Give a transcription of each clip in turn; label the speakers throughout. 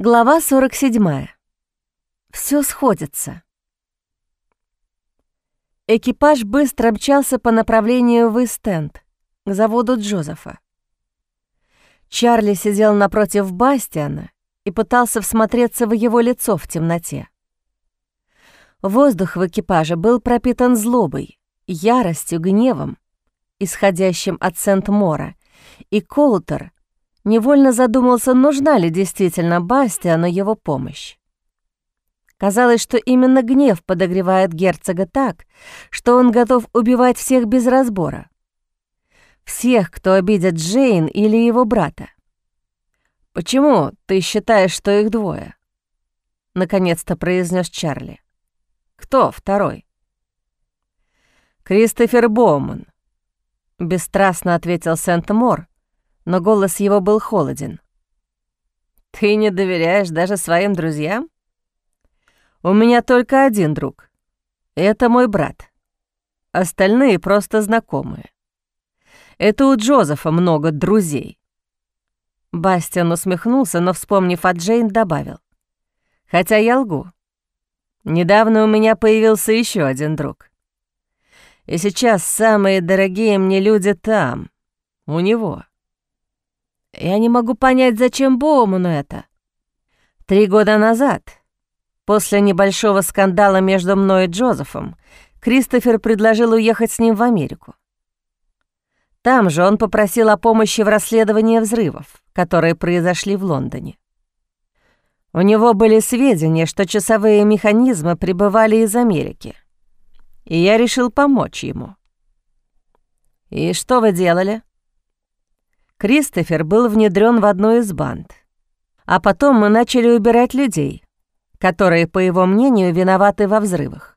Speaker 1: Глава 47. Все сходится. Экипаж быстро мчался по направлению в Истенд, к заводу Джозефа. Чарли сидел напротив Бастиана и пытался всмотреться в его лицо в темноте. Воздух в экипаже был пропитан злобой, яростью, гневом, исходящим от Сент-Мора, и Колтер невольно задумался, нужна ли действительно Бастиану его помощь. Казалось, что именно гнев подогревает герцога так, что он готов убивать всех без разбора. Всех, кто обидит Джейн или его брата. «Почему ты считаешь, что их двое?» — наконец-то произнес Чарли. «Кто второй?» «Кристофер Боуман», — бесстрастно ответил Сент-Мор, но голос его был холоден. «Ты не доверяешь даже своим друзьям?» «У меня только один друг. Это мой брат. Остальные просто знакомые. Это у Джозефа много друзей». Бастиан усмехнулся, но, вспомнив о Джейн, добавил. «Хотя я лгу. Недавно у меня появился еще один друг. И сейчас самые дорогие мне люди там, у него. Я не могу понять, зачем Боуману это. Три года назад, после небольшого скандала между мной и Джозефом, Кристофер предложил уехать с ним в Америку. Там же он попросил о помощи в расследовании взрывов, которые произошли в Лондоне. У него были сведения, что часовые механизмы прибывали из Америки, и я решил помочь ему. «И что вы делали?» Кристофер был внедрен в одну из банд. А потом мы начали убирать людей, которые, по его мнению, виноваты во взрывах.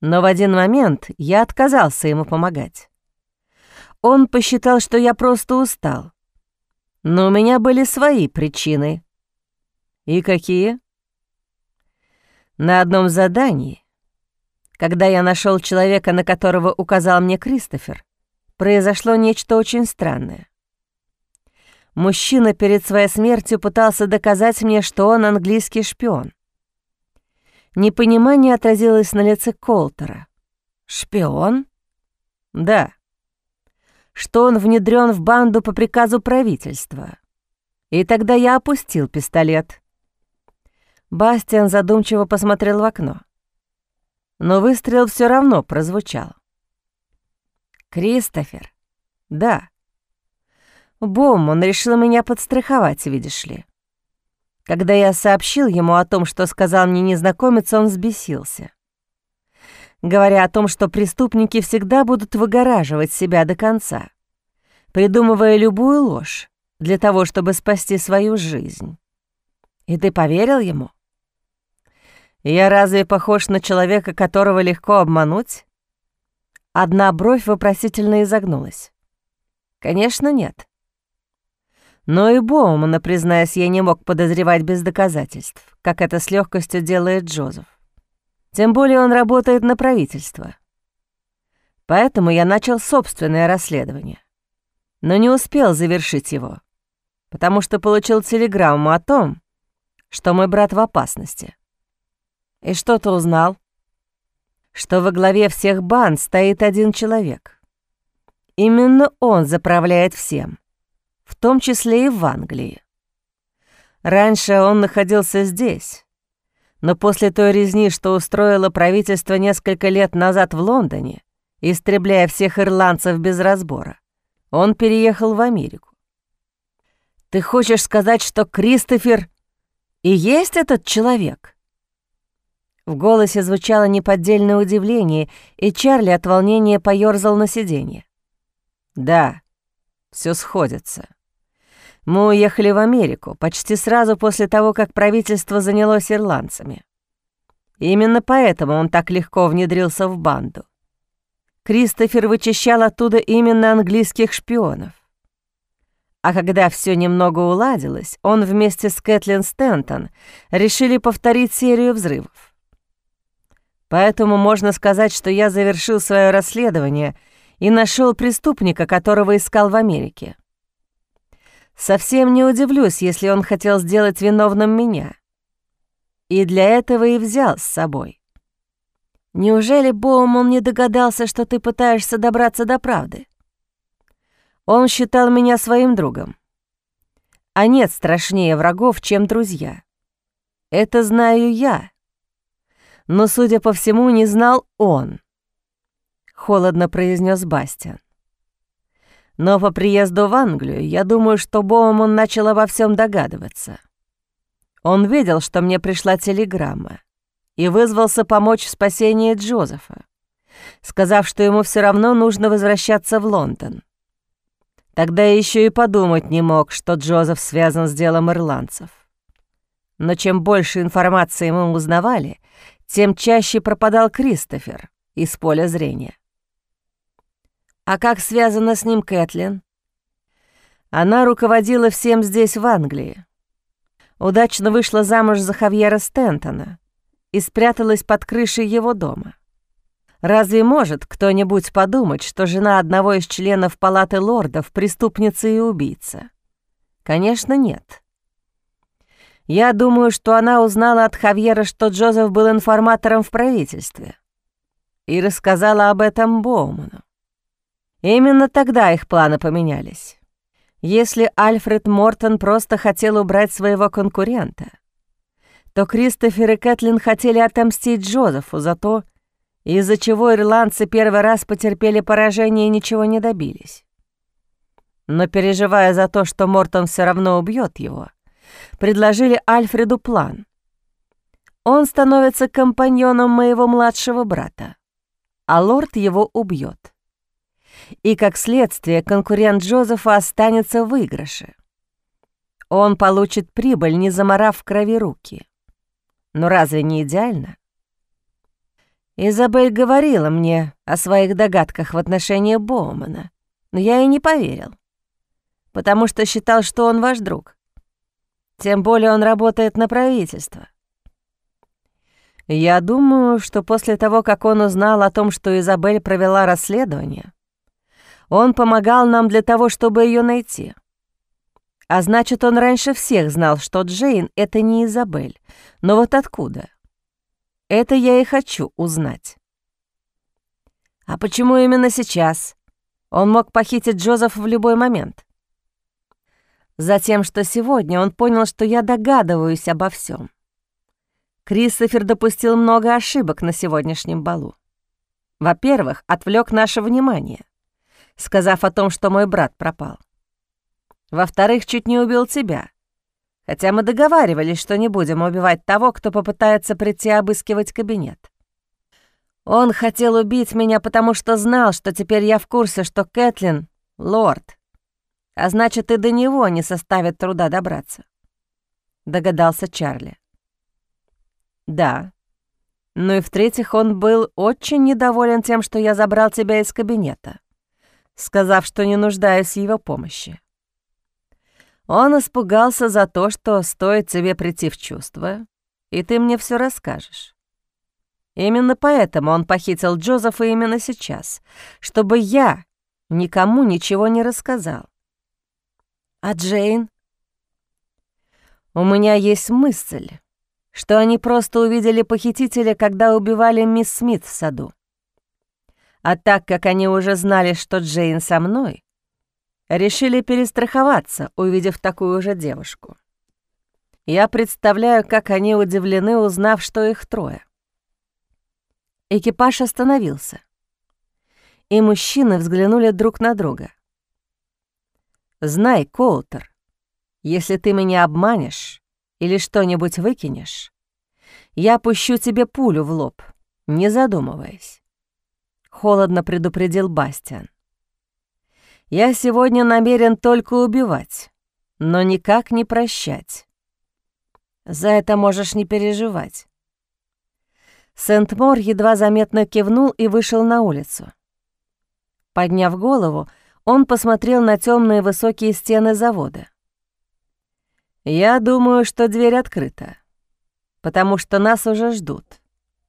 Speaker 1: Но в один момент я отказался ему помогать. Он посчитал, что я просто устал. Но у меня были свои причины. И какие? На одном задании, когда я нашел человека, на которого указал мне Кристофер, произошло нечто очень странное. Мужчина перед своей смертью пытался доказать мне, что он английский шпион. Непонимание отразилось на лице Колтера. «Шпион?» «Да. Что он внедрен в банду по приказу правительства. И тогда я опустил пистолет». Бастиан задумчиво посмотрел в окно. Но выстрел все равно прозвучал. «Кристофер?» «Да. Бом, он решил меня подстраховать, видишь ли. Когда я сообщил ему о том, что сказал мне незнакомец, он взбесился. Говоря о том, что преступники всегда будут выгораживать себя до конца, придумывая любую ложь для того, чтобы спасти свою жизнь. И ты поверил ему? Я разве похож на человека, которого легко обмануть? Одна бровь вопросительно изогнулась. Конечно, нет. Но и Боумана, признаюсь, я не мог подозревать без доказательств, как это с легкостью делает Джозеф. Тем более он работает на правительство. Поэтому я начал собственное расследование. Но не успел завершить его, потому что получил телеграмму о том, что мой брат в опасности. И что ты узнал? Что во главе всех банд стоит один человек. Именно он заправляет всем — в том числе и в Англии. Раньше он находился здесь, но после той резни, что устроило правительство несколько лет назад в Лондоне, истребляя всех ирландцев без разбора, он переехал в Америку. «Ты хочешь сказать, что Кристофер и есть этот человек?» В голосе звучало неподдельное удивление, и Чарли от волнения поёрзал на сиденье. «Да, все сходится. Мы уехали в Америку почти сразу после того, как правительство занялось ирландцами. Именно поэтому он так легко внедрился в банду. Кристофер вычищал оттуда именно английских шпионов. А когда все немного уладилось, он вместе с Кэтлин Стентон решили повторить серию взрывов. Поэтому можно сказать, что я завершил свое расследование и нашел преступника, которого искал в Америке. Совсем не удивлюсь, если он хотел сделать виновным меня. И для этого и взял с собой. Неужели Боуман не догадался, что ты пытаешься добраться до правды? Он считал меня своим другом. А нет страшнее врагов, чем друзья. Это знаю я. Но, судя по всему, не знал он. Холодно произнес Бастиан. Но по приезду в Англию я думаю, что Боуман начал обо всем догадываться. Он видел, что мне пришла телеграмма, и вызвался помочь в спасении Джозефа, сказав, что ему все равно нужно возвращаться в Лондон. Тогда я еще и подумать не мог, что Джозеф связан с делом ирландцев. Но чем больше информации мы узнавали, тем чаще пропадал Кристофер из поля зрения. А как связана с ним Кэтлин? Она руководила всем здесь, в Англии. Удачно вышла замуж за Хавьера Стентона и спряталась под крышей его дома. Разве может кто-нибудь подумать, что жена одного из членов Палаты лордов — преступница и убийца? Конечно, нет. Я думаю, что она узнала от Хавьера, что Джозеф был информатором в правительстве, и рассказала об этом Боуману. Именно тогда их планы поменялись. Если Альфред Мортон просто хотел убрать своего конкурента, то Кристофер и Кэтлин хотели отомстить Джозефу за то, из-за чего ирландцы первый раз потерпели поражение и ничего не добились. Но переживая за то, что Мортон все равно убьет его, предложили Альфреду план. Он становится компаньоном моего младшего брата, а лорд его убьет и, как следствие, конкурент Джозефа останется в выигрыше. Он получит прибыль, не заморав в крови руки. Но разве не идеально? Изабель говорила мне о своих догадках в отношении Боумана, но я ей не поверил, потому что считал, что он ваш друг. Тем более он работает на правительство. Я думаю, что после того, как он узнал о том, что Изабель провела расследование, он помогал нам для того, чтобы ее найти. А значит, он раньше всех знал, что Джейн — это не Изабель. Но вот откуда? Это я и хочу узнать. А почему именно сейчас? Он мог похитить Джозеф в любой момент. Затем, что сегодня он понял, что я догадываюсь обо всем. Кристофер допустил много ошибок на сегодняшнем балу. Во-первых, отвлек наше внимание сказав о том, что мой брат пропал. Во-вторых, чуть не убил тебя. Хотя мы договаривались, что не будем убивать того, кто попытается прийти обыскивать кабинет. Он хотел убить меня, потому что знал, что теперь я в курсе, что Кэтлин — лорд. А значит, и до него не составит труда добраться. Догадался Чарли. Да. Ну и в-третьих, он был очень недоволен тем, что я забрал тебя из кабинета сказав, что не нуждаюсь в его помощи. Он испугался за то, что стоит тебе прийти в чувство, и ты мне все расскажешь. Именно поэтому он похитил Джозефа именно сейчас, чтобы я никому ничего не рассказал. А Джейн? У меня есть мысль, что они просто увидели похитителя, когда убивали мисс Смит в саду. А так как они уже знали, что Джейн со мной, решили перестраховаться, увидев такую же девушку. Я представляю, как они удивлены, узнав, что их трое. Экипаж остановился, и мужчины взглянули друг на друга. «Знай, Колтер, если ты меня обманешь или что-нибудь выкинешь, я пущу тебе пулю в лоб, не задумываясь холодно предупредил Бастиан. «Я сегодня намерен только убивать, но никак не прощать. За это можешь не переживать». Сент-Мор едва заметно кивнул и вышел на улицу. Подняв голову, он посмотрел на темные высокие стены завода. «Я думаю, что дверь открыта, потому что нас уже ждут»,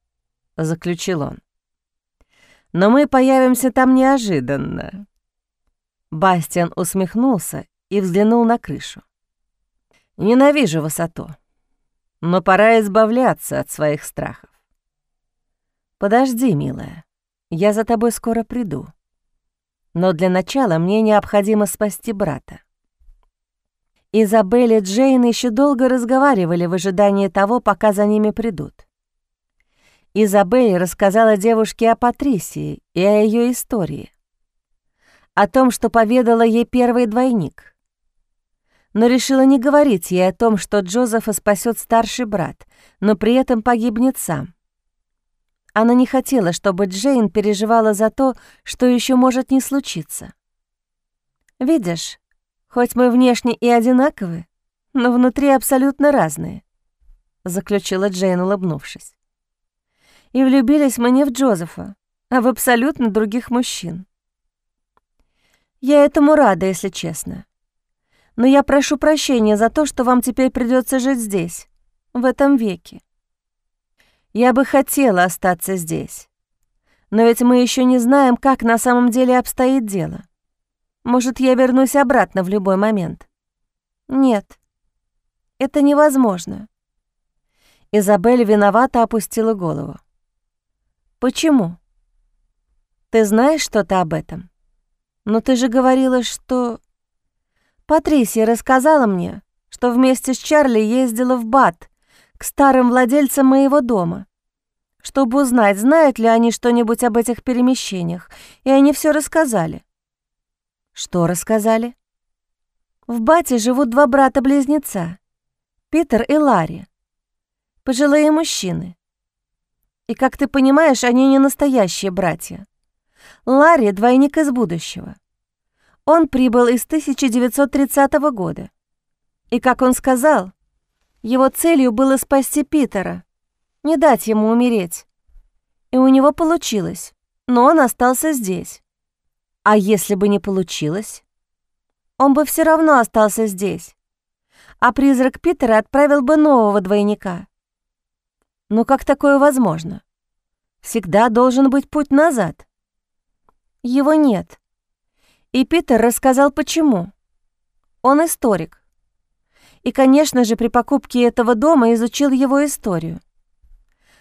Speaker 1: — заключил он но мы появимся там неожиданно». Бастиан усмехнулся и взглянул на крышу. «Ненавижу высоту, но пора избавляться от своих страхов. Подожди, милая, я за тобой скоро приду. Но для начала мне необходимо спасти брата». Изабель и Джейн еще долго разговаривали в ожидании того, пока за ними придут. Изабель рассказала девушке о Патрисии и о ее истории. О том, что поведала ей первый двойник. Но решила не говорить ей о том, что Джозефа спасет старший брат, но при этом погибнет сам. Она не хотела, чтобы Джейн переживала за то, что еще может не случиться. «Видишь, хоть мы внешне и одинаковы, но внутри абсолютно разные», — заключила Джейн, улыбнувшись и влюбились мы не в Джозефа, а в абсолютно других мужчин. Я этому рада, если честно. Но я прошу прощения за то, что вам теперь придется жить здесь, в этом веке. Я бы хотела остаться здесь. Но ведь мы еще не знаем, как на самом деле обстоит дело. Может, я вернусь обратно в любой момент? Нет, это невозможно. Изабель виновато опустила голову. Почему? Ты знаешь что-то об этом? Но ты же говорила, что... Патрисия рассказала мне, что вместе с Чарли ездила в Бат к старым владельцам моего дома, чтобы узнать, знают ли они что-нибудь об этих перемещениях, и они все рассказали. Что рассказали? В Бате живут два брата-близнеца, Питер и Ларри, пожилые мужчины. И, как ты понимаешь, они не настоящие братья. Ларри — двойник из будущего. Он прибыл из 1930 года. И, как он сказал, его целью было спасти Питера, не дать ему умереть. И у него получилось, но он остался здесь. А если бы не получилось? Он бы все равно остался здесь. А призрак Питера отправил бы нового двойника. Но как такое возможно? Всегда должен быть путь назад. Его нет. И Питер рассказал, почему. Он историк. И, конечно же, при покупке этого дома изучил его историю.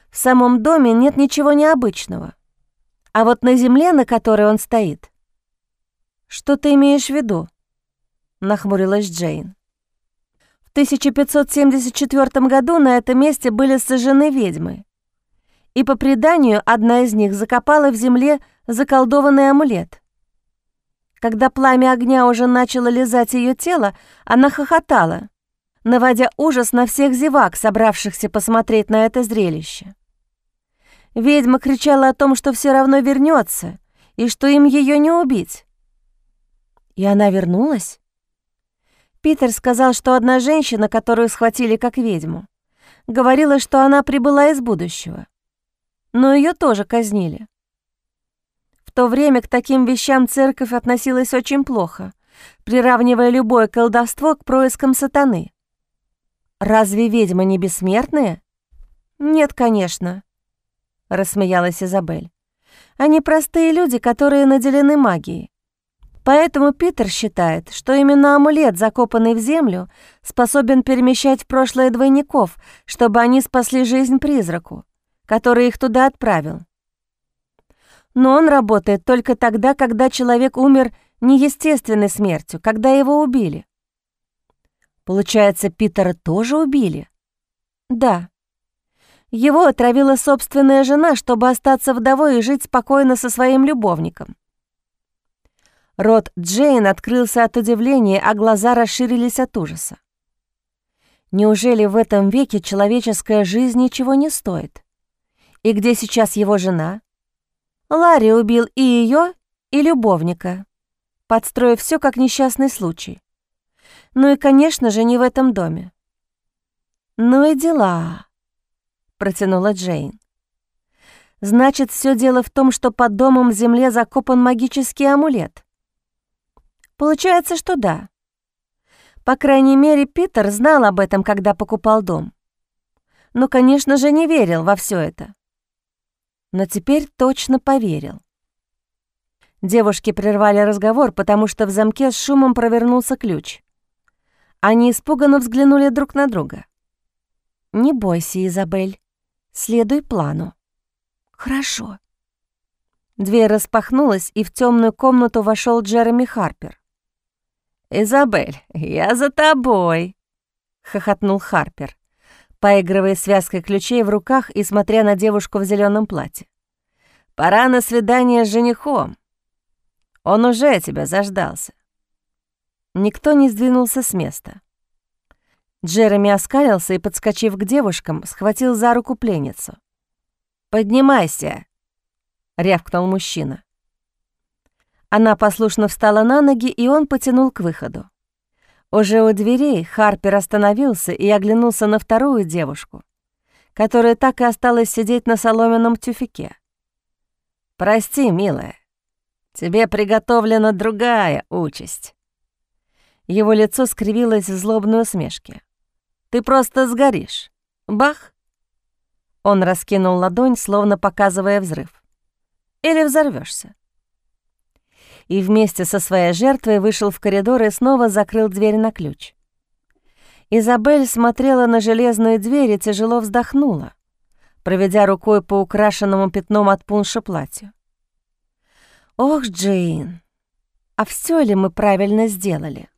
Speaker 1: В самом доме нет ничего необычного. А вот на земле, на которой он стоит... «Что ты имеешь в виду?» — нахмурилась Джейн. В 1574 году на этом месте были сожжены ведьмы. И по преданию одна из них закопала в земле заколдованный амулет. Когда пламя огня уже начало лизать ее тело, она хохотала, наводя ужас на всех зевак, собравшихся посмотреть на это зрелище. Ведьма кричала о том, что все равно вернется и что им ее не убить. И она вернулась? Питер сказал, что одна женщина, которую схватили как ведьму, говорила, что она прибыла из будущего. Но ее тоже казнили. В то время к таким вещам церковь относилась очень плохо, приравнивая любое колдовство к проискам сатаны. «Разве ведьмы не бессмертные?» «Нет, конечно», — рассмеялась Изабель. «Они простые люди, которые наделены магией. Поэтому Питер считает, что именно амулет, закопанный в землю, способен перемещать в прошлое двойников, чтобы они спасли жизнь призраку, который их туда отправил. Но он работает только тогда, когда человек умер неестественной смертью, когда его убили. Получается, Питера тоже убили? Да. Его отравила собственная жена, чтобы остаться вдовой и жить спокойно со своим любовником. Рот Джейн открылся от удивления, а глаза расширились от ужаса. Неужели в этом веке человеческая жизнь ничего не стоит? И где сейчас его жена? Ларри убил и ее, и любовника, подстроив все как несчастный случай. Ну и, конечно же, не в этом доме. «Ну и дела», — протянула Джейн. «Значит, все дело в том, что под домом в земле закопан магический амулет. Получается, что да. По крайней мере, Питер знал об этом, когда покупал дом. Но, конечно же, не верил во все это. Но теперь точно поверил. Девушки прервали разговор, потому что в замке с шумом провернулся ключ. Они испуганно взглянули друг на друга. «Не бойся, Изабель. Следуй плану». «Хорошо». Дверь распахнулась, и в темную комнату вошел Джереми Харпер.
Speaker 2: «Изабель, я за тобой», — хохотнул Харпер, поигрывая связкой ключей в руках и смотря на девушку в зеленом платье. «Пора на свидание с женихом. Он уже тебя заждался».
Speaker 1: Никто не сдвинулся с места. Джереми оскалился и, подскочив к девушкам, схватил за руку пленницу.
Speaker 2: «Поднимайся!» — рявкнул мужчина.
Speaker 1: Она послушно встала на ноги, и он потянул к выходу. Уже у дверей Харпер остановился и оглянулся на вторую девушку, которая так и осталась сидеть на соломенном тюфике.
Speaker 2: «Прости, милая, тебе приготовлена другая участь».
Speaker 1: Его лицо скривилось в злобной усмешке. «Ты просто сгоришь. Бах!» Он раскинул ладонь, словно показывая взрыв. «Или взорвешься и вместе со своей жертвой вышел в коридор и снова закрыл дверь на ключ. Изабель смотрела на железную дверь и тяжело вздохнула, проведя рукой по украшенному пятном от пунша платью. «Ох, Джейн, а все ли мы правильно сделали?»